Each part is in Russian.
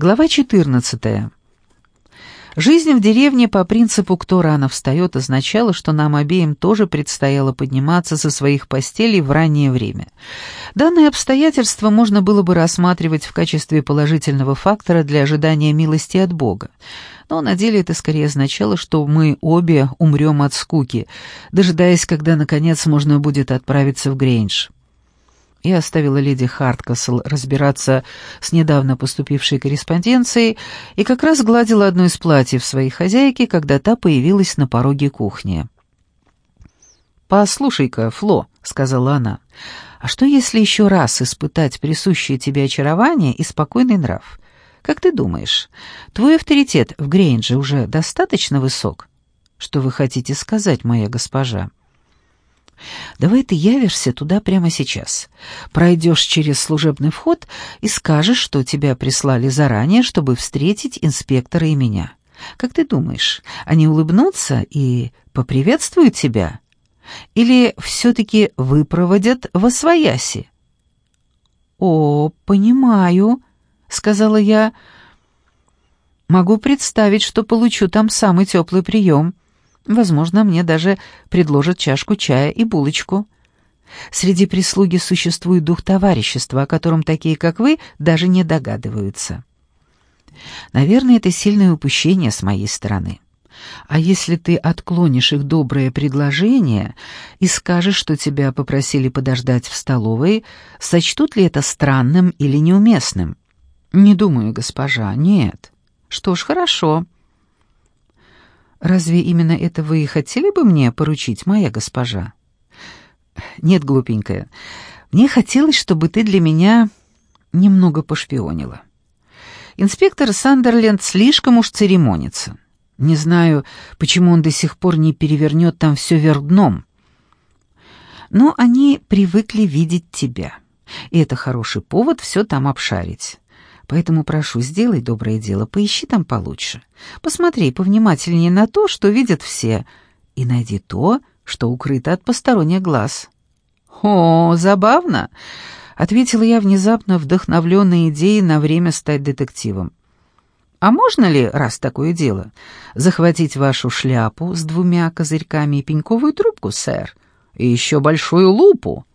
Глава 14. Жизнь в деревне по принципу «кто рано встает» означала, что нам обеим тоже предстояло подниматься со своих постелей в раннее время. Данное обстоятельство можно было бы рассматривать в качестве положительного фактора для ожидания милости от Бога. Но на деле это скорее означало, что мы обе умрем от скуки, дожидаясь, когда, наконец, можно будет отправиться в Грейндж. Я оставила леди Харткасл разбираться с недавно поступившей корреспонденцией и как раз гладила одно из платьев своей хозяйки, когда та появилась на пороге кухни. «Послушай-ка, Фло», — сказала она, — «а что если еще раз испытать присущее тебе очарование и спокойный нрав? Как ты думаешь, твой авторитет в Грейнже уже достаточно высок? Что вы хотите сказать, моя госпожа?» Давай ты явишься туда прямо сейчас. Пройдешь через служебный вход и скажешь, что тебя прислали заранее, чтобы встретить инспектора и меня. Как ты думаешь, они улыбнутся и поприветствуют тебя? Или все-таки выпроводят во свояси? «О, понимаю», — сказала я. «Могу представить, что получу там самый теплый прием». Возможно, мне даже предложат чашку чая и булочку. Среди прислуги существует дух товарищества, о котором такие, как вы, даже не догадываются. Наверное, это сильное упущение с моей стороны. А если ты отклонишь их доброе предложение и скажешь, что тебя попросили подождать в столовой, сочтут ли это странным или неуместным? Не думаю, госпожа, нет. Что ж, хорошо. Разве именно это вы и хотели бы мне поручить, моя госпожа? Нет, глупенькая. Мне хотелось, чтобы ты для меня немного пошпионила. Инспектор Сандерленд слишком уж церемонится. Не знаю, почему он до сих пор не перевернет там все вверх дном. Но они привыкли видеть тебя, и это хороший повод все там обшарить. Поэтому прошу, сделай доброе дело, поищи там получше. Посмотри повнимательнее на то, что видят все, и найди то, что укрыто от посторонних глаз». «О, забавно!» — ответила я внезапно вдохновленной идеей на время стать детективом. «А можно ли, раз такое дело, захватить вашу шляпу с двумя козырьками и пеньковую трубку, сэр, и еще большую лупу?»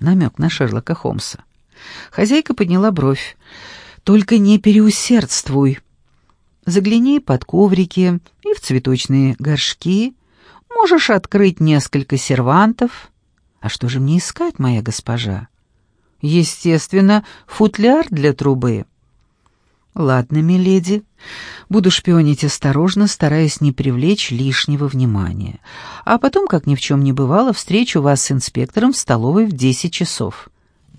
Намек на Шерлока Холмса. Хозяйка подняла бровь. Только не переусердствуй. Загляни под коврики и в цветочные горшки. Можешь открыть несколько сервантов. А что же мне искать, моя госпожа? Естественно, футляр для трубы. Ладно, миледи, буду шпионить осторожно, стараясь не привлечь лишнего внимания. А потом, как ни в чем не бывало, встречу вас с инспектором в столовой в десять часов.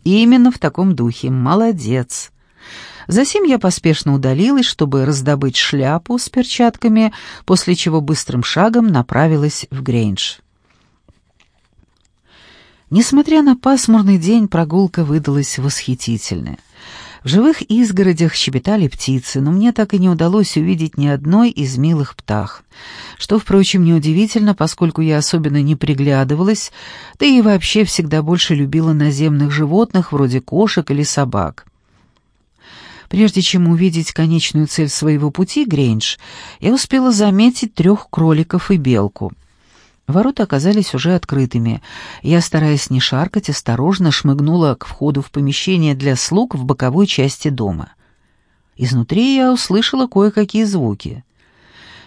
Именно в таком духе. Молодец. Затем я поспешно удалилась, чтобы раздобыть шляпу с перчатками, после чего быстрым шагом направилась в Грейндж. Несмотря на пасмурный день, прогулка выдалась восхитительная. В живых изгородях щебетали птицы, но мне так и не удалось увидеть ни одной из милых птах. Что, впрочем, неудивительно, поскольку я особенно не приглядывалась, да и вообще всегда больше любила наземных животных, вроде кошек или собак. Прежде чем увидеть конечную цель своего пути, Грейндж, я успела заметить трех кроликов и белку. Ворота оказались уже открытыми. Я, стараясь не шаркать, осторожно шмыгнула к входу в помещение для слуг в боковой части дома. Изнутри я услышала кое-какие звуки.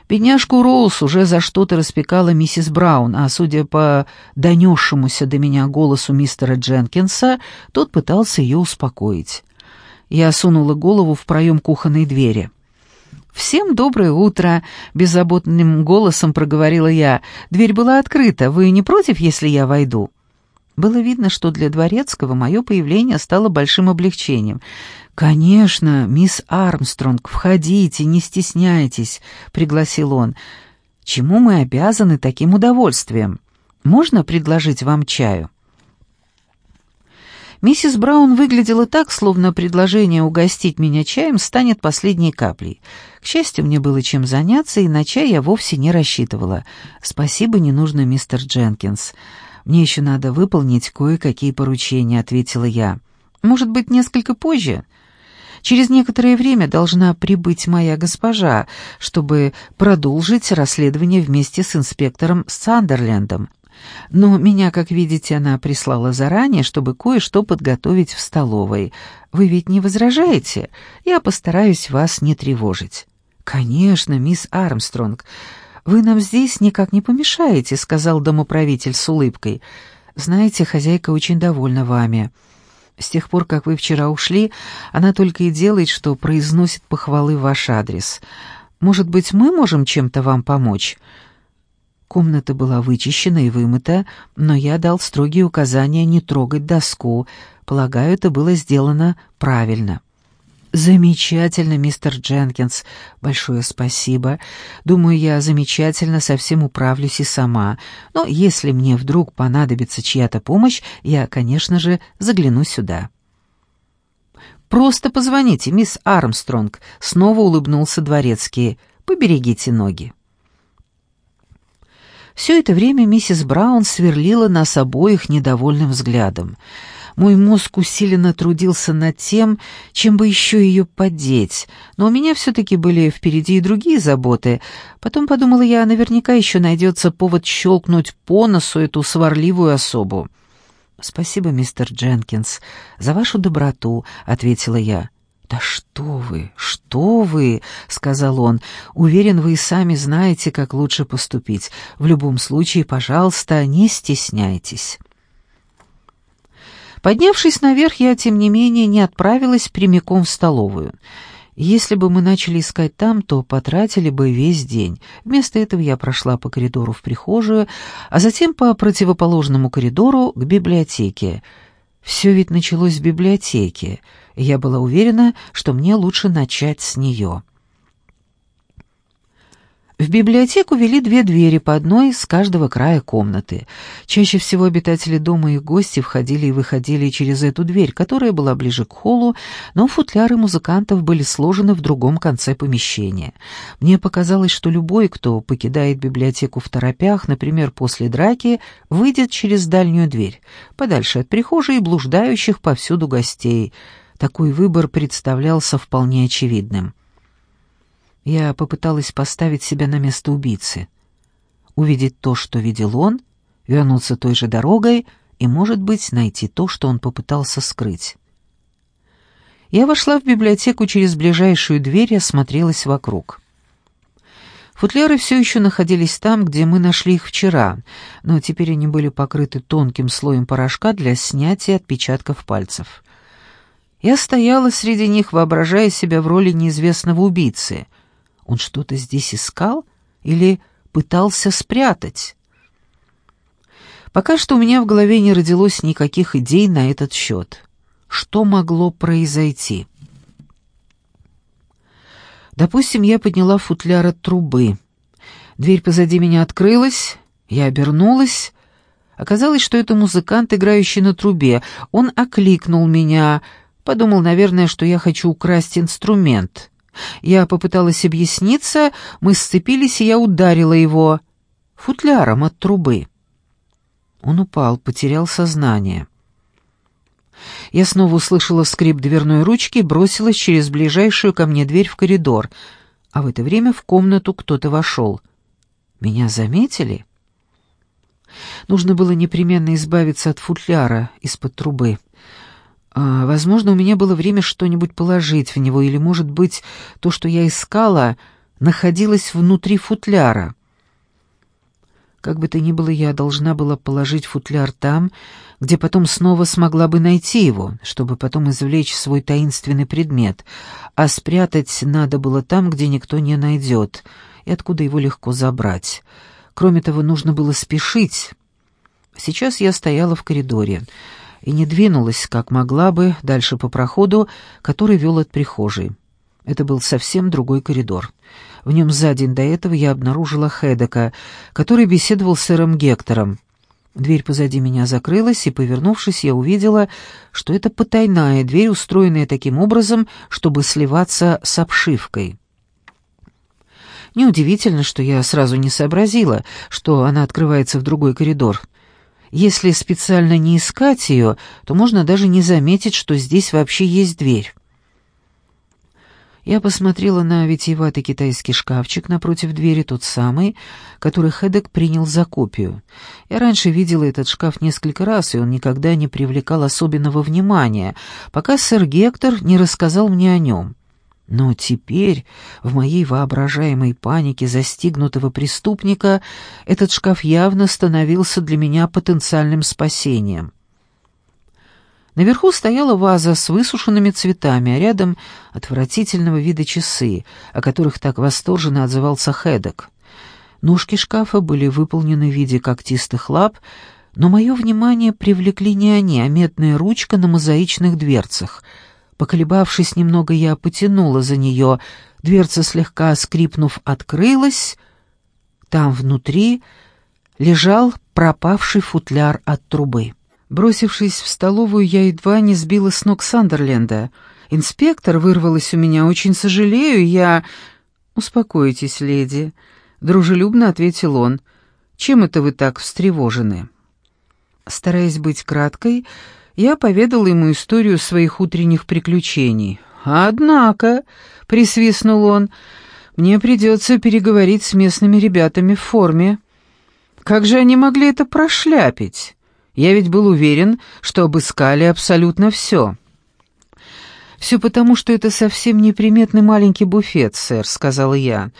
Бедняжку Роуз уже за что-то распекала миссис Браун, а судя по донесшемуся до меня голосу мистера Дженкинса, тот пытался ее успокоить. Я сунула голову в проем кухонной двери. «Всем доброе утро!» — беззаботным голосом проговорила я. «Дверь была открыта. Вы не против, если я войду?» Было видно, что для Дворецкого мое появление стало большим облегчением. «Конечно, мисс Армстронг, входите, не стесняйтесь», — пригласил он. «Чему мы обязаны таким удовольствием? Можно предложить вам чаю?» Миссис Браун выглядела так, словно предложение угостить меня чаем станет последней каплей. К счастью, мне было чем заняться, и на чай я вовсе не рассчитывала. «Спасибо, не нужно, мистер Дженкинс. Мне еще надо выполнить кое-какие поручения», — ответила я. «Может быть, несколько позже?» Через некоторое время должна прибыть моя госпожа, чтобы продолжить расследование вместе с инспектором Сандерлендом. Но меня, как видите, она прислала заранее, чтобы кое-что подготовить в столовой. Вы ведь не возражаете? Я постараюсь вас не тревожить». «Конечно, мисс Армстронг. Вы нам здесь никак не помешаете», — сказал домоправитель с улыбкой. «Знаете, хозяйка очень довольна вами. С тех пор, как вы вчера ушли, она только и делает, что произносит похвалы в ваш адрес. Может быть, мы можем чем-то вам помочь?» Комната была вычищена и вымыта, но я дал строгие указания не трогать доску. Полагаю, это было сделано правильно. «Замечательно, мистер Дженкинс. Большое спасибо. Думаю, я замечательно совсем управлюсь и сама. Но если мне вдруг понадобится чья-то помощь, я, конечно же, загляну сюда». «Просто позвоните, мисс Армстронг», — снова улыбнулся дворецкий. «Поберегите ноги». Все это время миссис Браун сверлила нас обоих недовольным взглядом. Мой мозг усиленно трудился над тем, чем бы еще ее поддеть, но у меня все-таки были впереди и другие заботы. Потом подумала я, наверняка еще найдется повод щелкнуть по носу эту сварливую особу. «Спасибо, мистер Дженкинс, за вашу доброту», — ответила я. «Да что вы, что вы!» — сказал он. «Уверен, вы и сами знаете, как лучше поступить. В любом случае, пожалуйста, не стесняйтесь». Поднявшись наверх, я, тем не менее, не отправилась прямиком в столовую. Если бы мы начали искать там, то потратили бы весь день. Вместо этого я прошла по коридору в прихожую, а затем по противоположному коридору к библиотеке. Все ведь началось в библиотеке — я была уверена, что мне лучше начать с нее. В библиотеку вели две двери по одной с каждого края комнаты. Чаще всего обитатели дома и гости входили и выходили через эту дверь, которая была ближе к холлу, но футляры музыкантов были сложены в другом конце помещения. Мне показалось, что любой, кто покидает библиотеку в торопях, например, после драки, выйдет через дальнюю дверь, подальше от прихожей и блуждающих повсюду гостей — такой выбор представлялся вполне очевидным. Я попыталась поставить себя на место убийцы, увидеть то, что видел он, вернуться той же дорогой и, может быть, найти то, что он попытался скрыть. Я вошла в библиотеку через ближайшую дверь и осмотрелась вокруг. Футляры все еще находились там, где мы нашли их вчера, но теперь они были покрыты тонким слоем порошка для снятия отпечатков пальцев. Я стояла среди них, воображая себя в роли неизвестного убийцы. Он что-то здесь искал или пытался спрятать? Пока что у меня в голове не родилось никаких идей на этот счет. Что могло произойти? Допустим, я подняла футляр от трубы. Дверь позади меня открылась, я обернулась. Оказалось, что это музыкант, играющий на трубе. Он окликнул меня — Подумал, наверное, что я хочу украсть инструмент. Я попыталась объясниться, мы сцепились, и я ударила его футляром от трубы. Он упал, потерял сознание. Я снова услышала скрип дверной ручки и бросилась через ближайшую ко мне дверь в коридор, а в это время в комнату кто-то вошел. Меня заметили? Нужно было непременно избавиться от футляра из-под трубы. А, возможно, у меня было время что-нибудь положить в него, или, может быть, то, что я искала, находилось внутри футляра. Как бы то ни было, я должна была положить футляр там, где потом снова смогла бы найти его, чтобы потом извлечь свой таинственный предмет, а спрятать надо было там, где никто не найдет, и откуда его легко забрать. Кроме того, нужно было спешить. Сейчас я стояла в коридоре — и не двинулась, как могла бы, дальше по проходу, который вел от прихожей. Это был совсем другой коридор. В нем за день до этого я обнаружила Хедека, который беседовал с сэром Гектором. Дверь позади меня закрылась, и, повернувшись, я увидела, что это потайная дверь, устроенная таким образом, чтобы сливаться с обшивкой. Неудивительно, что я сразу не сообразила, что она открывается в другой коридор. Если специально не искать ее, то можно даже не заметить, что здесь вообще есть дверь. Я посмотрела на витиеватый китайский шкафчик напротив двери, тот самый, который Хедек принял за копию. Я раньше видела этот шкаф несколько раз, и он никогда не привлекал особенного внимания, пока сэр Гектор не рассказал мне о нем. Но теперь, в моей воображаемой панике застигнутого преступника, этот шкаф явно становился для меня потенциальным спасением. Наверху стояла ваза с высушенными цветами, а рядом отвратительного вида часы, о которых так восторженно отзывался Хедок. Ножки шкафа были выполнены в виде когтистых лап, но мое внимание привлекли не они, а медная ручка на мозаичных дверцах. Поколебавшись немного, я потянула за нее. Дверца, слегка скрипнув, открылась. Там внутри лежал пропавший футляр от трубы. Бросившись в столовую, я едва не сбила с ног Сандерленда. «Инспектор вырвалась у меня, очень сожалею, я...» «Успокойтесь, леди», — дружелюбно ответил он. «Чем это вы так встревожены?» Стараясь быть краткой, я поведал ему историю своих утренних приключений. «Однако», — присвистнул он, — «мне придется переговорить с местными ребятами в форме. Как же они могли это прошляпить?» Я ведь был уверен, что обыскали абсолютно все». «Все потому, что это совсем неприметный маленький буфет, сэр», — сказала я.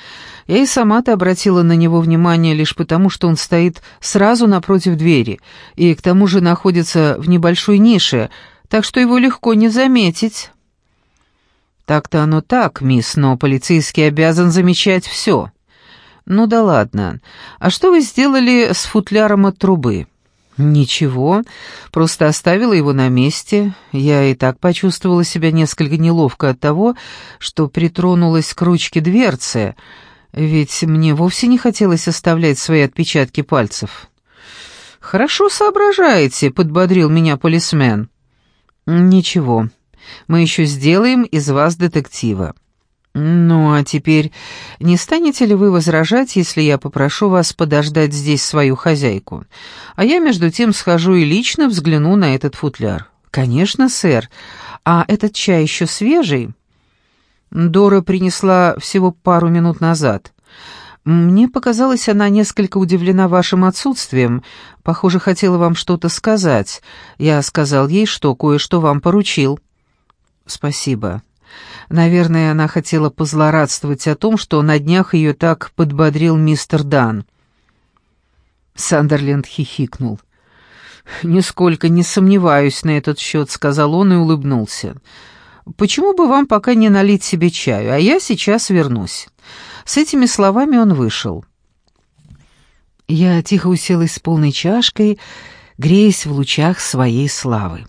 Я и сама-то обратила на него внимание лишь потому, что он стоит сразу напротив двери и к тому же находится в небольшой нише, так что его легко не заметить. «Так-то оно так, мисс, но полицейский обязан замечать все». «Ну да ладно. А что вы сделали с футляром от трубы?» «Ничего, просто оставила его на месте. Я и так почувствовала себя несколько неловко от того, что притронулась к ручке дверцы, ведь мне вовсе не хотелось оставлять свои отпечатки пальцев». «Хорошо соображаете», — подбодрил меня полисмен. «Ничего, мы еще сделаем из вас детектива». «Ну, а теперь не станете ли вы возражать, если я попрошу вас подождать здесь свою хозяйку? А я, между тем, схожу и лично взгляну на этот футляр». «Конечно, сэр. А этот чай еще свежий?» Дора принесла всего пару минут назад. Мне показалось, она несколько удивлена вашим отсутствием. Похоже, хотела вам что-то сказать. Я сказал ей, что кое-что вам поручил. Спасибо. Наверное, она хотела позлорадствовать о том, что на днях ее так подбодрил мистер Дан. Сандерленд хихикнул. «Нисколько не сомневаюсь на этот счет», — сказал он и улыбнулся. «Почему бы вам пока не налить себе чаю, а я сейчас вернусь». С этими словами он вышел. Я тихо уселась с полной чашкой, греясь в лучах своей славы.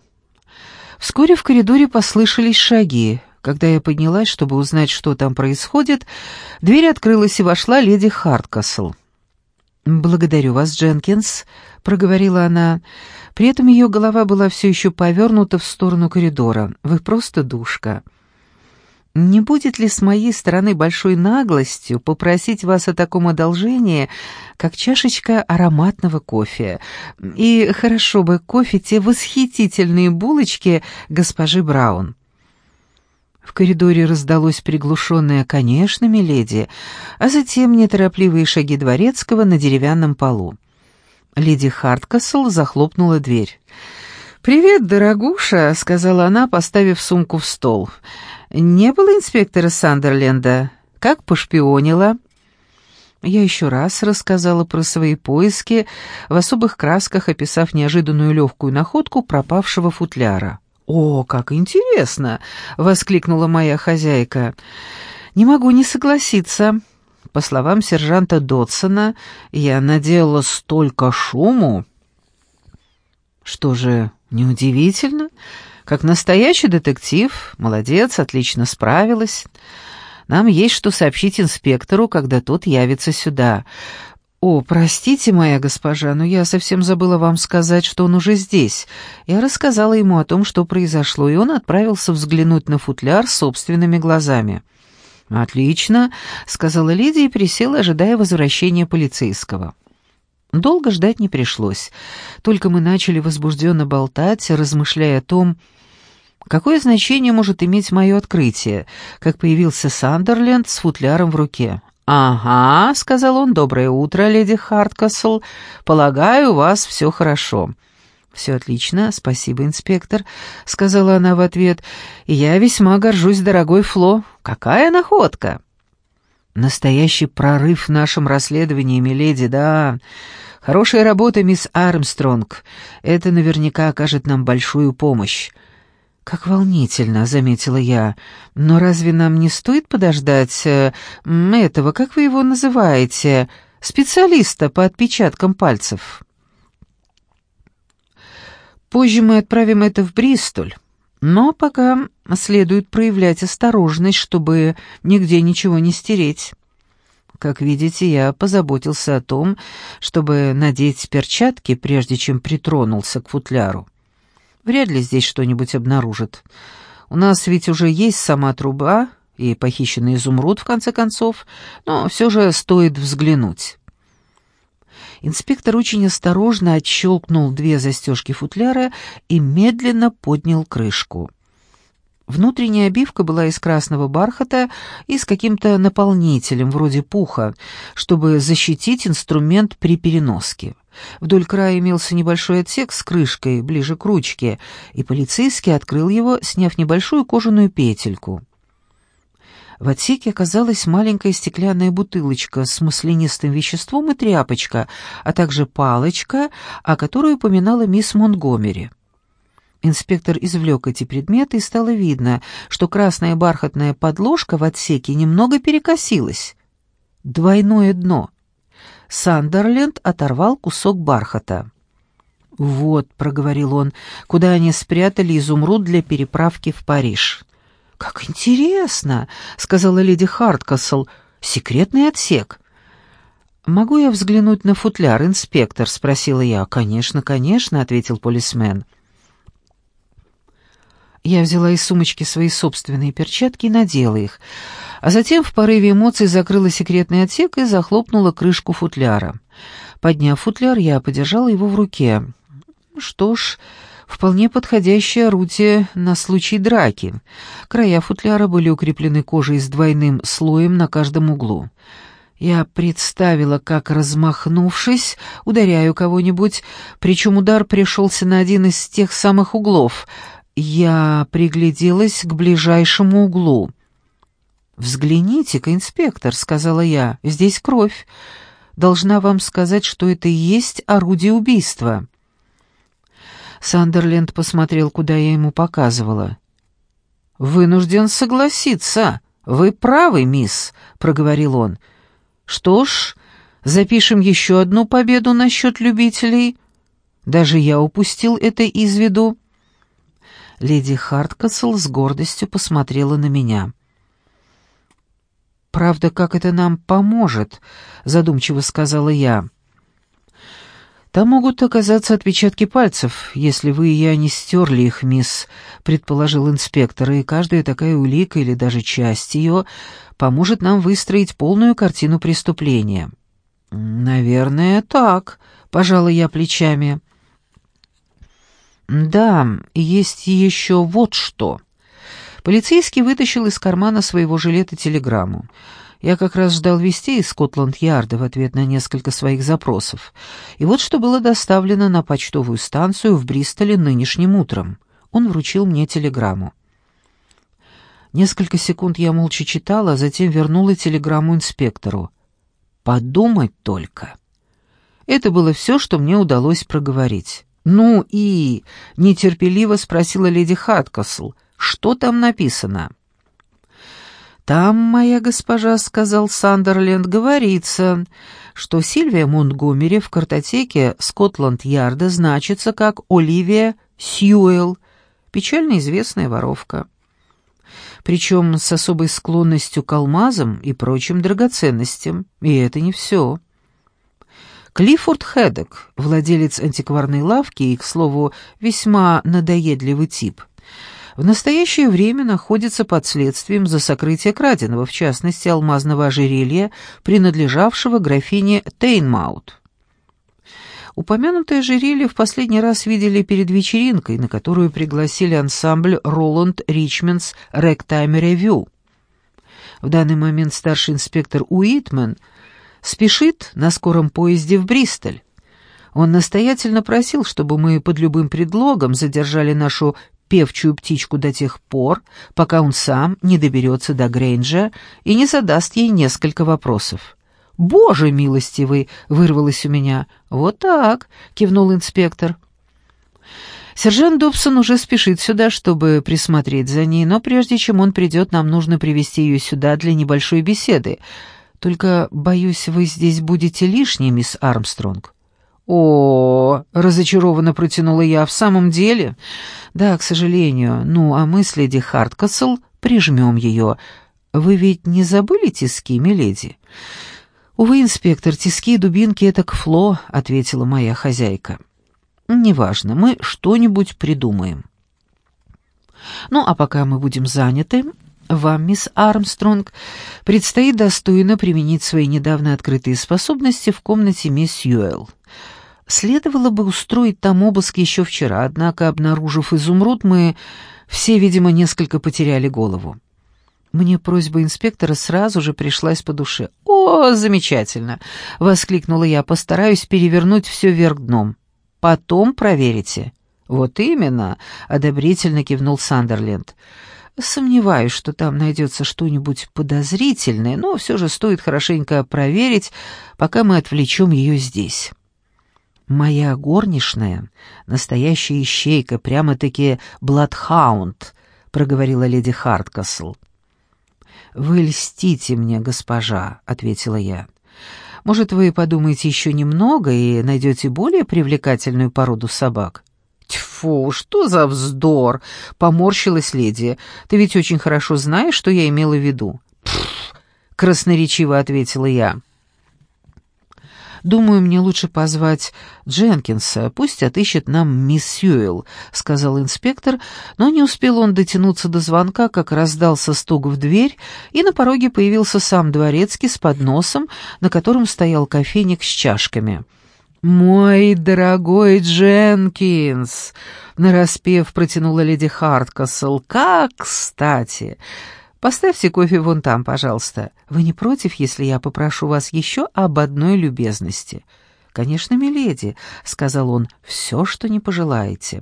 Вскоре в коридоре послышались шаги. Когда я поднялась, чтобы узнать, что там происходит, дверь открылась и вошла леди Харткасл. «Благодарю вас, Дженкинс», — проговорила она. При этом ее голова была все еще повернута в сторону коридора. «Вы просто душка». «Не будет ли с моей стороны большой наглостью попросить вас о таком одолжении, как чашечка ароматного кофе? И хорошо бы кофе те восхитительные булочки госпожи Браун». В коридоре раздалось приглушенное «конечно, миледи», а затем неторопливые шаги дворецкого на деревянном полу. Леди Харткасл захлопнула дверь. «Привет, дорогуша», — сказала она, поставив сумку в стол. «Не было инспектора Сандерленда? Как пошпионила?» Я еще раз рассказала про свои поиски, в особых красках описав неожиданную легкую находку пропавшего футляра. «О, как интересно!» — воскликнула моя хозяйка. «Не могу не согласиться. По словам сержанта Дотсона, я наделала столько шуму». «Что же, неудивительно. Как настоящий детектив, молодец, отлично справилась. Нам есть что сообщить инспектору, когда тот явится сюда. «О, простите, моя госпожа, но я совсем забыла вам сказать, что он уже здесь». Я рассказала ему о том, что произошло, и он отправился взглянуть на футляр собственными глазами. «Отлично», — сказала Лидия и присела, ожидая возвращения полицейского. Долго ждать не пришлось. Только мы начали возбужденно болтать, размышляя о том, Какое значение может иметь мое открытие, как появился Сандерленд с футляром в руке? «Ага», — сказал он, — «доброе утро, леди Харткасл. Полагаю, у вас все хорошо». «Все отлично, спасибо, инспектор», — сказала она в ответ. «Я весьма горжусь, дорогой Фло. Какая находка!» «Настоящий прорыв в нашем расследовании, миледи, да. Хорошая работа, мисс Армстронг. Это наверняка окажет нам большую помощь». «Как волнительно», — заметила я. «Но разве нам не стоит подождать э, этого, как вы его называете, специалиста по отпечаткам пальцев?» «Позже мы отправим это в Бристоль, но пока следует проявлять осторожность, чтобы нигде ничего не стереть». Как видите, я позаботился о том, чтобы надеть перчатки, прежде чем притронулся к футляру. Вряд ли здесь что-нибудь обнаружат. У нас ведь уже есть сама труба и похищенный изумруд, в конце концов, но все же стоит взглянуть». Инспектор очень осторожно отщелкнул две застежки футляра и медленно поднял крышку. Внутренняя обивка была из красного бархата и с каким-то наполнителем, вроде пуха, чтобы защитить инструмент при переноске. Вдоль края имелся небольшой отсек с крышкой, ближе к ручке, и полицейский открыл его, сняв небольшую кожаную петельку. В отсеке оказалась маленькая стеклянная бутылочка с маслянистым веществом и тряпочка, а также палочка, о которой упоминала мисс Монтгомери. Инспектор извлек эти предметы, и стало видно, что красная бархатная подложка в отсеке немного перекосилась. Двойное дно. Сандерленд оторвал кусок бархата. «Вот», — проговорил он, — «куда они спрятали изумруд для переправки в Париж». «Как интересно», — сказала леди Харткасл, — «секретный отсек». «Могу я взглянуть на футляр, инспектор?» — спросила я. «Конечно, конечно», — ответил полисмен. Я взяла из сумочки свои собственные перчатки и надела их, а затем в порыве эмоций закрыла секретный отсек и захлопнула крышку футляра. Подняв футляр, я подержала его в руке. Что ж, вполне подходящее орудие на случай драки. Края футляра были укреплены кожей с двойным слоем на каждом углу. Я представила, как, размахнувшись, ударяю кого-нибудь, причем удар пришелся на один из тех самых углов — я пригляделась к ближайшему углу. «Взгляните-ка, инспектор», — сказала я, — «здесь кровь. Должна вам сказать, что это и есть орудие убийства». Сандерленд посмотрел, куда я ему показывала. «Вынужден согласиться. Вы правы, мисс», — проговорил он. «Что ж, запишем еще одну победу насчет любителей. Даже я упустил это из виду». Леди Харткасл с гордостью посмотрела на меня. «Правда, как это нам поможет?» — задумчиво сказала я. «Там могут оказаться отпечатки пальцев, если вы и я не стерли их, мисс», — предположил инспектор, «и каждая такая улика или даже часть ее поможет нам выстроить полную картину преступления». «Наверное, так», — пожала я плечами. «Да, есть еще вот что». Полицейский вытащил из кармана своего жилета телеграмму. Я как раз ждал вестей из Скотланд-Ярда в ответ на несколько своих запросов. И вот что было доставлено на почтовую станцию в Бристоле нынешним утром. Он вручил мне телеграмму. Несколько секунд я молча читала, а затем вернула телеграмму инспектору. «Подумать только». Это было все, что мне удалось проговорить. «Ну и...» — нетерпеливо спросила леди Хаткасл. «Что там написано?» «Там, моя госпожа, — сказал Сандерленд, — говорится, что Сильвия Монтгомери в картотеке Скотланд-Ярда значится как Оливия Сьюэлл, печально известная воровка. Причем с особой склонностью к алмазам и прочим драгоценностям. И это не все». Клиффорд Хедек, владелец антикварной лавки и, к слову, весьма надоедливый тип, в настоящее время находится под следствием за сокрытие краденого, в частности, алмазного ожерелья, принадлежавшего графине Тейнмаут. Упомянутое ожерелье в последний раз видели перед вечеринкой, на которую пригласили ансамбль «Роланд Ричмондс Рэгтайм Ревью». В данный момент старший инспектор Уитмен спешит на скором поезде в Бристоль. Он настоятельно просил, чтобы мы под любым предлогом задержали нашу певчую птичку до тех пор, пока он сам не доберется до Грейнджа и не задаст ей несколько вопросов. «Боже милостивый!» — вырвалось у меня. «Вот так!» — кивнул инспектор. Сержант Добсон уже спешит сюда, чтобы присмотреть за ней, но прежде чем он придет, нам нужно привести ее сюда для небольшой беседы. Только, боюсь, вы здесь будете лишней, мисс Армстронг. О, разочарованно протянула я. В самом деле? Да, к сожалению. Ну, а мы с леди Харткасл прижмем ее. Вы ведь не забыли тиски, миледи? Увы, инспектор, тиски и дубинки — это к фло, ответила моя хозяйка. Неважно, мы что-нибудь придумаем. Ну, а пока мы будем заняты, вам, мисс Армстронг, предстоит достойно применить свои недавно открытые способности в комнате мисс Юэлл. Следовало бы устроить там обыск еще вчера, однако, обнаружив изумруд, мы все, видимо, несколько потеряли голову. Мне просьба инспектора сразу же пришлась по душе. «О, замечательно!» — воскликнула я. «Постараюсь перевернуть все вверх дном. Потом проверите». «Вот именно!» — одобрительно кивнул Сандерленд. «Сомневаюсь, что там найдется что-нибудь подозрительное, но все же стоит хорошенько проверить, пока мы отвлечем ее здесь». «Моя горничная — настоящая ищейка, прямо-таки бладхаунд», — проговорила леди Харткасл. «Вы льстите мне, госпожа», — ответила я. «Может, вы подумаете еще немного и найдете более привлекательную породу собак?» «Тьфу, что за вздор!» — поморщилась леди. «Ты ведь очень хорошо знаешь, что я имела в виду». «Пф!» — красноречиво ответила я. «Думаю, мне лучше позвать Дженкинса, пусть отыщет нам мисс Сьюэлл», — сказал инспектор, но не успел он дотянуться до звонка, как раздался стук в дверь, и на пороге появился сам дворецкий с подносом, на котором стоял кофейник с чашками. «Мой дорогой Дженкинс!» — нараспев протянула леди Харткасл. «Как кстати! Поставьте кофе вон там, пожалуйста. Вы не против, если я попрошу вас еще об одной любезности?» «Конечно, миледи», — сказал он, — «все, что не пожелаете».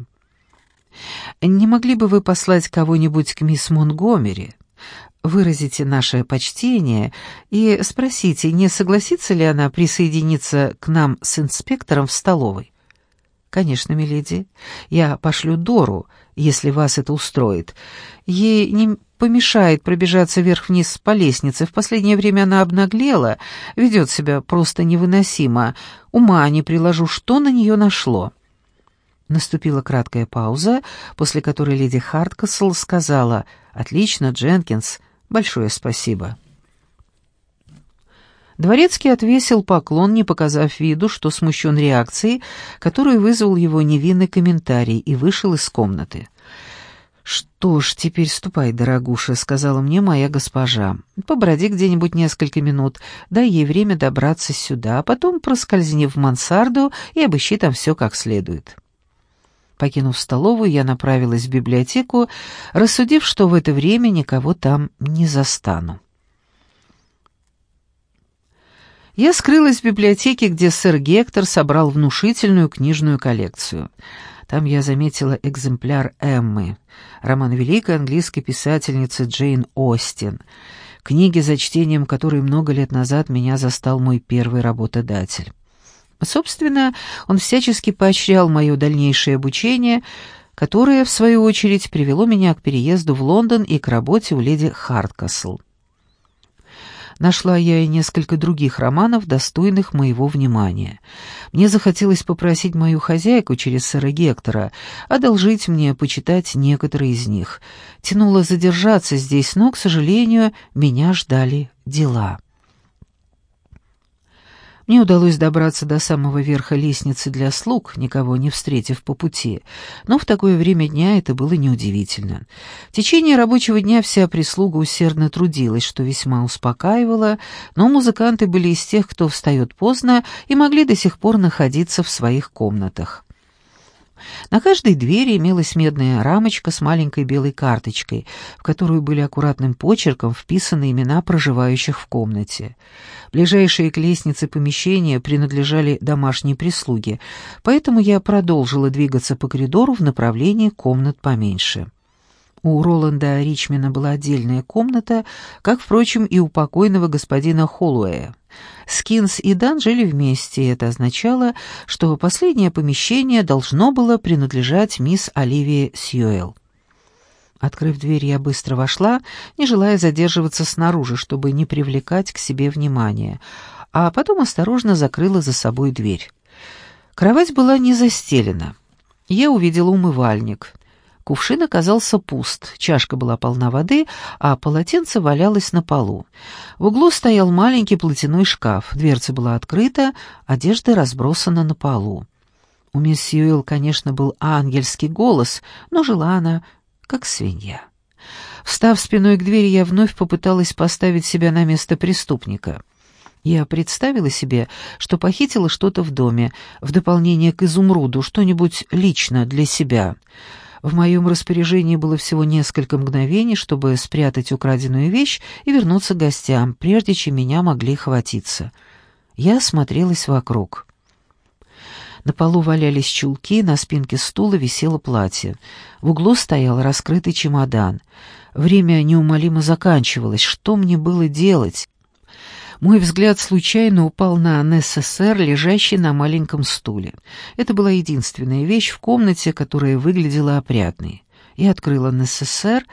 «Не могли бы вы послать кого-нибудь к мисс Монгомери? Выразите наше почтение и спросите, не согласится ли она присоединиться к нам с инспектором в столовой?» «Конечно, миледи. Я пошлю Дору, если вас это устроит. Ей не помешает пробежаться вверх-вниз по лестнице. В последнее время она обнаглела, ведет себя просто невыносимо. Ума не приложу, что на нее нашло». Наступила краткая пауза, после которой леди Харткасл сказала «Отлично, Дженкинс, большое спасибо». Дворецкий отвесил поклон, не показав виду, что смущен реакцией, которую вызвал его невинный комментарий, и вышел из комнаты. «Что ж, теперь ступай, дорогуша», — сказала мне моя госпожа. «Поброди где-нибудь несколько минут, дай ей время добраться сюда, а потом проскользни в мансарду и обыщи там все как следует». Покинув столовую, я направилась в библиотеку, рассудив, что в это время никого там не застану. Я скрылась в библиотеке, где сэр Гектор собрал внушительную книжную коллекцию — там я заметила экземпляр Эммы, роман великой английской писательницы Джейн Остин, книги, за чтением которой много лет назад меня застал мой первый работодатель. Собственно, он всячески поощрял мое дальнейшее обучение, которое, в свою очередь, привело меня к переезду в Лондон и к работе у леди Харткасл. Нашла я и несколько других романов, достойных моего внимания. Мне захотелось попросить мою хозяйку через сэра Гектора одолжить мне почитать некоторые из них. Тянуло задержаться здесь, но, к сожалению, меня ждали дела. Мне удалось добраться до самого верха лестницы для слуг, никого не встретив по пути, но в такое время дня это было неудивительно. В течение рабочего дня вся прислуга усердно трудилась, что весьма успокаивало, но музыканты были из тех, кто встает поздно и могли до сих пор находиться в своих комнатах. На каждой двери имелась медная рамочка с маленькой белой карточкой, в которую были аккуратным почерком вписаны имена проживающих в комнате. Ближайшие к лестнице помещения принадлежали домашней прислуге, поэтому я продолжила двигаться по коридору в направлении комнат поменьше. У Роланда Ричмена была отдельная комната, как, впрочем, и у покойного господина Холлуэя. Скинс и Дан жили вместе, и это означало, что последнее помещение должно было принадлежать мисс Оливии Сьюэлл. Открыв дверь, я быстро вошла, не желая задерживаться снаружи, чтобы не привлекать к себе внимания, а потом осторожно закрыла за собой дверь. Кровать была не застелена. Я увидела умывальник. Кувшин оказался пуст, чашка была полна воды, а полотенце валялось на полу. В углу стоял маленький платяной шкаф, дверца была открыта, одежда разбросана на полу. У мисс Сьюэлл, конечно, был ангельский голос, но жила она как свинья. Встав спиной к двери, я вновь попыталась поставить себя на место преступника. Я представила себе, что похитила что-то в доме, в дополнение к изумруду, что-нибудь лично для себя — в моем распоряжении было всего несколько мгновений, чтобы спрятать украденную вещь и вернуться к гостям, прежде чем меня могли хватиться. Я смотрелась вокруг. На полу валялись чулки, на спинке стула висело платье. В углу стоял раскрытый чемодан. Время неумолимо заканчивалось. Что мне было делать? Мой взгляд случайно упал на НССР, лежащий на маленьком стуле. Это была единственная вещь в комнате, которая выглядела опрятной. Я открыла НССР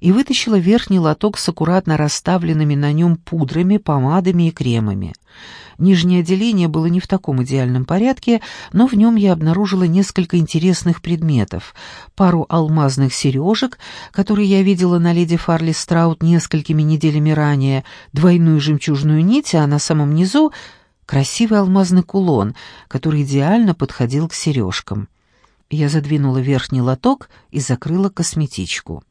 и вытащила верхний лоток с аккуратно расставленными на нем пудрами, помадами и кремами. Нижнее отделение было не в таком идеальном порядке, но в нем я обнаружила несколько интересных предметов. Пару алмазных сережек, которые я видела на леди Фарли Страут несколькими неделями ранее, двойную жемчужную нить, а на самом низу красивый алмазный кулон, который идеально подходил к сережкам. Я задвинула верхний лоток и закрыла косметичку.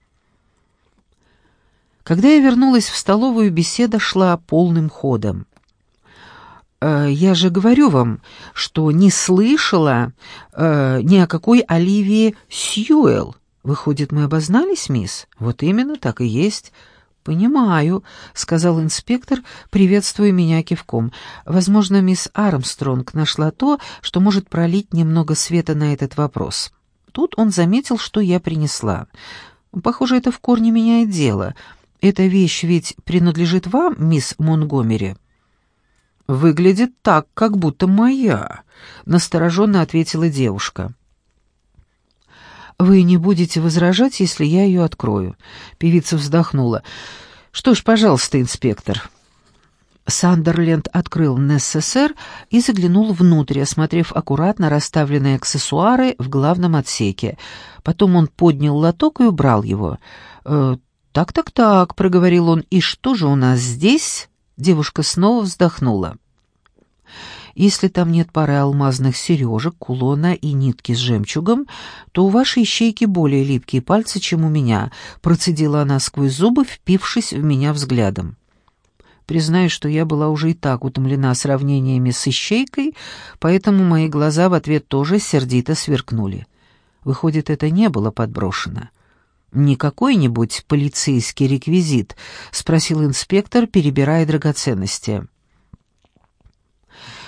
Когда я вернулась в столовую, беседа шла полным ходом. Э, я же говорю вам, что не слышала э, ни о какой Оливии Сьюэлл. Выходит, мы обознались, мисс? Вот именно, так и есть. «Понимаю», — сказал инспектор, приветствуя меня кивком. «Возможно, мисс Армстронг нашла то, что может пролить немного света на этот вопрос». Тут он заметил, что я принесла. «Похоже, это в корне меняет дело. Эта вещь ведь принадлежит вам, мисс Монгомери?» «Выглядит так, как будто моя», — настороженно ответила девушка. «Вы не будете возражать, если я ее открою?» Певица вздохнула. «Что ж, пожалуйста, инспектор». Сандерленд открыл НССР и заглянул внутрь, осмотрев аккуратно расставленные аксессуары в главном отсеке. Потом он поднял лоток и убрал его. «Э, «Так-так-так», — проговорил он, — «и что же у нас здесь?» Девушка снова вздохнула. Если там нет пары алмазных сережек, кулона и нитки с жемчугом, то у вашей ищейки более липкие пальцы, чем у меня», — процедила она сквозь зубы, впившись в меня взглядом. Признаю, что я была уже и так утомлена сравнениями с ищейкой, поэтому мои глаза в ответ тоже сердито сверкнули. Выходит, это не было подброшено. «Не какой-нибудь полицейский реквизит?» — спросил инспектор, перебирая драгоценности.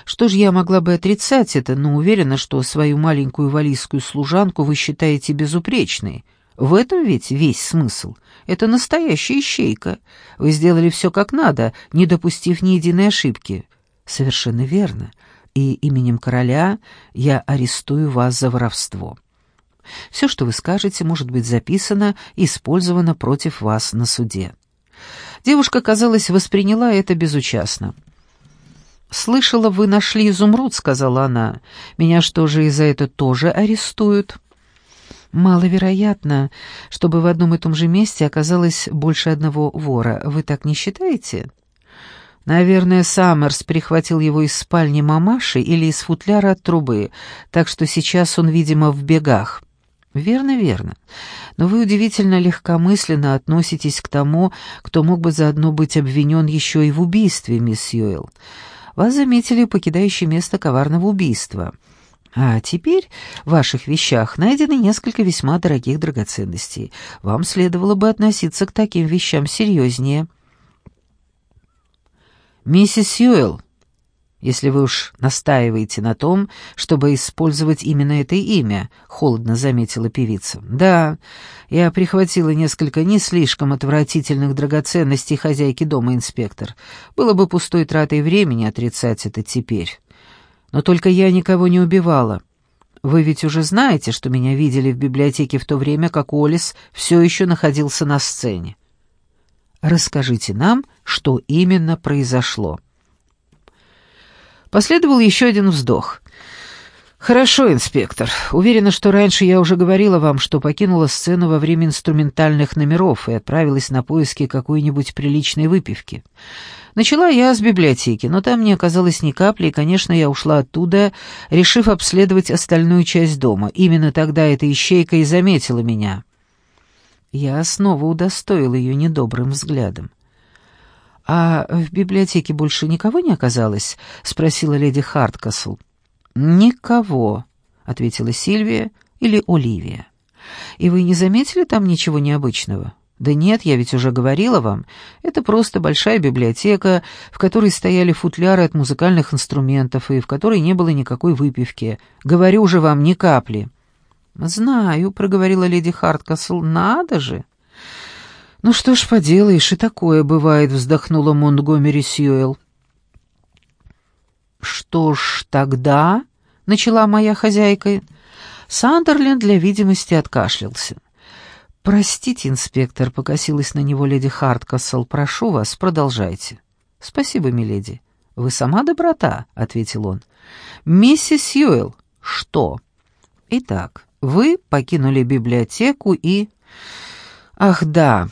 «Что же я могла бы отрицать это, но уверена, что свою маленькую валийскую служанку вы считаете безупречной. В этом ведь весь смысл. Это настоящая ищейка. Вы сделали все как надо, не допустив ни единой ошибки». «Совершенно верно. И именем короля я арестую вас за воровство». Все, что вы скажете, может быть записано и использовано против вас на суде». Девушка, казалось, восприняла это безучастно. «Слышала, вы нашли изумруд», — сказала она. «Меня что же, из-за это тоже арестуют?» «Маловероятно, чтобы в одном и том же месте оказалось больше одного вора. Вы так не считаете?» Наверное, Саммерс прихватил его из спальни мамаши или из футляра от трубы, так что сейчас он, видимо, в бегах. Верно, верно. Но вы удивительно легкомысленно относитесь к тому, кто мог бы заодно быть обвинен еще и в убийстве, мисс Сьюэлл. Вас заметили покидающий место коварного убийства. А теперь в ваших вещах найдены несколько весьма дорогих драгоценностей. Вам следовало бы относиться к таким вещам серьезнее. «Миссис Сьюэлл, если вы уж настаиваете на том, чтобы использовать именно это имя», — холодно заметила певица. «Да, я прихватила несколько не слишком отвратительных драгоценностей хозяйки дома, инспектор. Было бы пустой тратой времени отрицать это теперь. Но только я никого не убивала. Вы ведь уже знаете, что меня видели в библиотеке в то время, как Олис все еще находился на сцене. Расскажите нам, что именно произошло. Последовал еще один вздох. «Хорошо, инспектор. Уверена, что раньше я уже говорила вам, что покинула сцену во время инструментальных номеров и отправилась на поиски какой-нибудь приличной выпивки. Начала я с библиотеки, но там не оказалось ни капли, и, конечно, я ушла оттуда, решив обследовать остальную часть дома. Именно тогда эта ищейка и заметила меня». Я снова удостоил ее недобрым взглядом. «А в библиотеке больше никого не оказалось?» — спросила леди Харткасл. «Никого», — ответила Сильвия или Оливия. «И вы не заметили там ничего необычного?» «Да нет, я ведь уже говорила вам. Это просто большая библиотека, в которой стояли футляры от музыкальных инструментов и в которой не было никакой выпивки. Говорю же вам, ни капли». «Знаю», — проговорила леди Харткасл, — «надо же». «Ну что ж поделаешь, и такое бывает», — вздохнула Монтгомери Сьюэлл. «Что ж тогда?» — начала моя хозяйка. Сандерленд для видимости откашлялся. «Простите, инспектор», — покосилась на него леди Харткасл. «Прошу вас, продолжайте». «Спасибо, миледи». «Вы сама доброта», — ответил он. «Миссис Сьюэлл». «Что?» «Итак, вы покинули библиотеку и...» «Ах, да.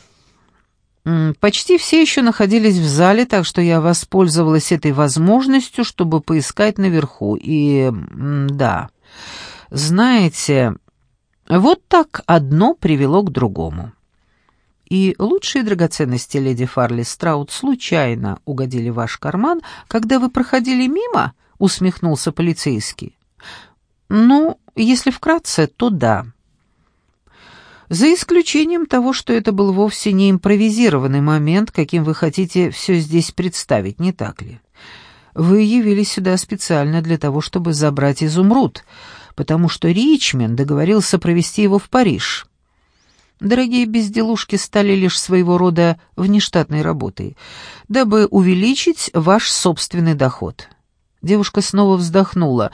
Почти все еще находились в зале, так что я воспользовалась этой возможностью, чтобы поискать наверху. И... да. Знаете, вот так одно привело к другому. И лучшие драгоценности леди Фарли Страут случайно угодили в ваш карман, когда вы проходили мимо?» — усмехнулся полицейский. «Ну, если вкратце, то да. За исключением того, что это был вовсе не импровизированный момент, каким вы хотите все здесь представить, не так ли? Вы явились сюда специально для того, чтобы забрать изумруд, потому что Ричмонд договорился провести его в Париж. Дорогие безделушки стали лишь своего рода внештатной работой, дабы увеличить ваш собственный доход. Девушка снова вздохнула.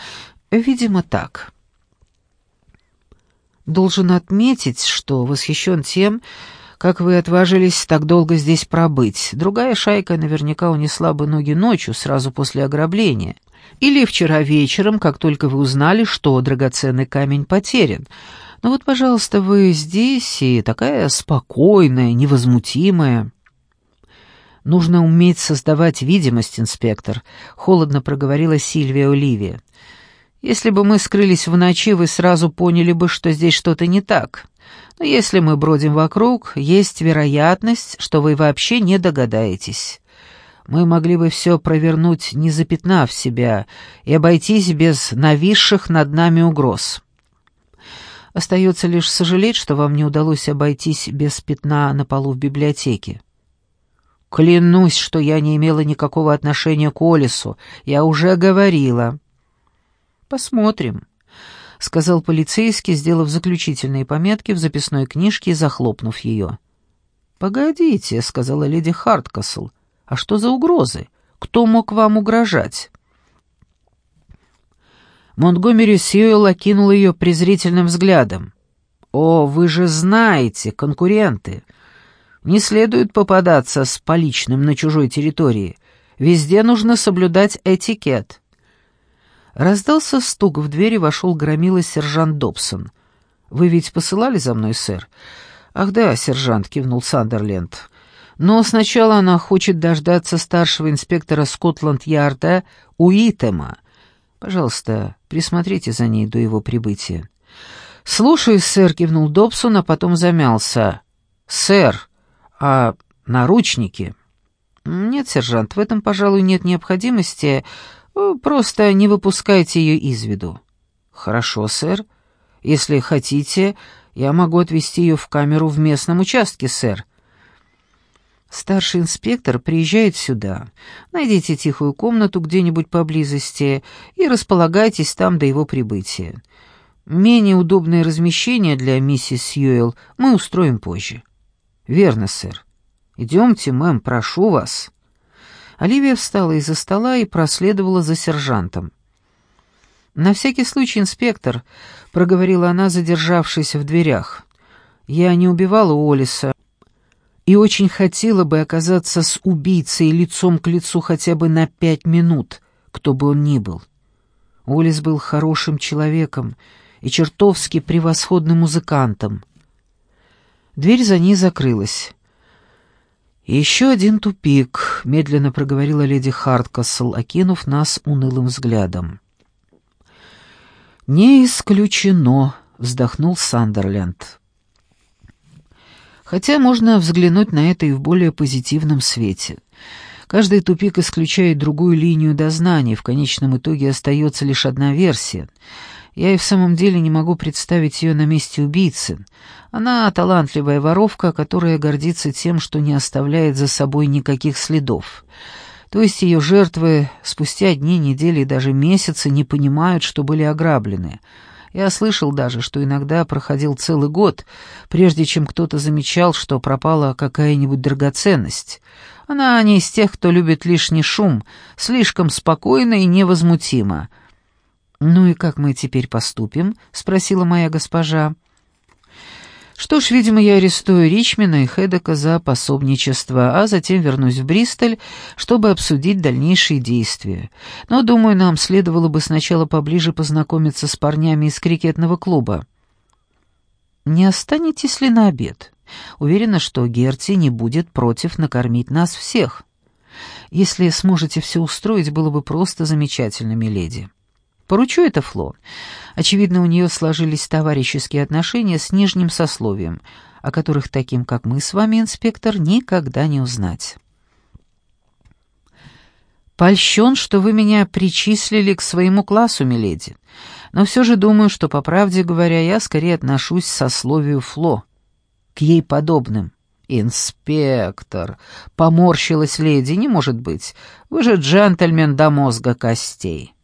Видимо, так. Должен отметить, что восхищен тем, как вы отважились так долго здесь пробыть. Другая шайка наверняка унесла бы ноги ночью, сразу после ограбления. Или вчера вечером, как только вы узнали, что драгоценный камень потерян. Но вот, пожалуйста, вы здесь и такая спокойная, невозмутимая. Нужно уметь создавать видимость, инспектор, холодно проговорила Сильвия Оливия. Если бы мы скрылись в ночи, вы сразу поняли бы, что здесь что-то не так. Но если мы бродим вокруг, есть вероятность, что вы вообще не догадаетесь. Мы могли бы все провернуть, не запятнав себя, и обойтись без нависших над нами угроз. Остается лишь сожалеть, что вам не удалось обойтись без пятна на полу в библиотеке. Клянусь, что я не имела никакого отношения к Олесу. Я уже говорила. «Посмотрим», — сказал полицейский, сделав заключительные пометки в записной книжке и захлопнув ее. «Погодите», — сказала леди Харткасл, — «а что за угрозы? Кто мог вам угрожать?» Монтгомери Сьюэлл окинул ее презрительным взглядом. «О, вы же знаете, конкуренты. Не следует попадаться с поличным на чужой территории. Везде нужно соблюдать этикет». Раздался стук в дверь и вошел громила сержант Добсон. «Вы ведь посылали за мной, сэр?» «Ах да, сержант», — кивнул Сандерленд. Но сначала она хочет дождаться старшего инспектора Скотланд-Ярда Уитема. Пожалуйста, присмотрите за ней до его прибытия». «Слушаюсь, сэр», — кивнул Добсон, а потом замялся. «Сэр, а наручники?» «Нет, сержант, в этом, пожалуй, нет необходимости. Просто не выпускайте ее из виду». «Хорошо, сэр. Если хотите, я могу отвезти ее в камеру в местном участке, сэр». Старший инспектор приезжает сюда. Найдите тихую комнату где-нибудь поблизости и располагайтесь там до его прибытия. Менее удобное размещение для миссис Сьюэлл мы устроим позже. Верно, сэр. Идемте, мэм, прошу вас. Оливия встала из-за стола и проследовала за сержантом. «На всякий случай, инспектор», — проговорила она, задержавшись в дверях, — «я не убивала Олиса и очень хотела бы оказаться с убийцей лицом к лицу хотя бы на пять минут, кто бы он ни был. Олис был хорошим человеком и чертовски превосходным музыкантом. Дверь за ней закрылась. «Еще один тупик», — медленно проговорила леди Харткасл, окинув нас унылым взглядом. «Не исключено», — вздохнул Сандерленд. «Хотя можно взглянуть на это и в более позитивном свете. Каждый тупик исключает другую линию дознания, в конечном итоге остается лишь одна версия. Я и в самом деле не могу представить ее на месте убийцы. Она талантливая воровка, которая гордится тем, что не оставляет за собой никаких следов». То есть ее жертвы спустя дни, недели и даже месяцы не понимают, что были ограблены. Я слышал даже, что иногда проходил целый год, прежде чем кто-то замечал, что пропала какая-нибудь драгоценность. Она не из тех, кто любит лишний шум, слишком спокойна и невозмутима. «Ну и как мы теперь поступим?» — спросила моя госпожа. Что ж, видимо, я арестую Ричмена и Хедека за пособничество, а затем вернусь в Бристоль, чтобы обсудить дальнейшие действия. Но, думаю, нам следовало бы сначала поближе познакомиться с парнями из крикетного клуба. Не останетесь ли на обед? Уверена, что Герти не будет против накормить нас всех. Если сможете все устроить, было бы просто замечательно, миледи. Поручу это Фло. Очевидно, у нее сложились товарищеские отношения с нижним сословием, о которых таким, как мы с вами, инспектор, никогда не узнать. «Польщен, что вы меня причислили к своему классу, миледи, но все же думаю, что, по правде говоря, я скорее отношусь к сословию Фло, к ей подобным». «Инспектор!» — поморщилась леди. «Не может быть. Вы же джентльмен до мозга костей».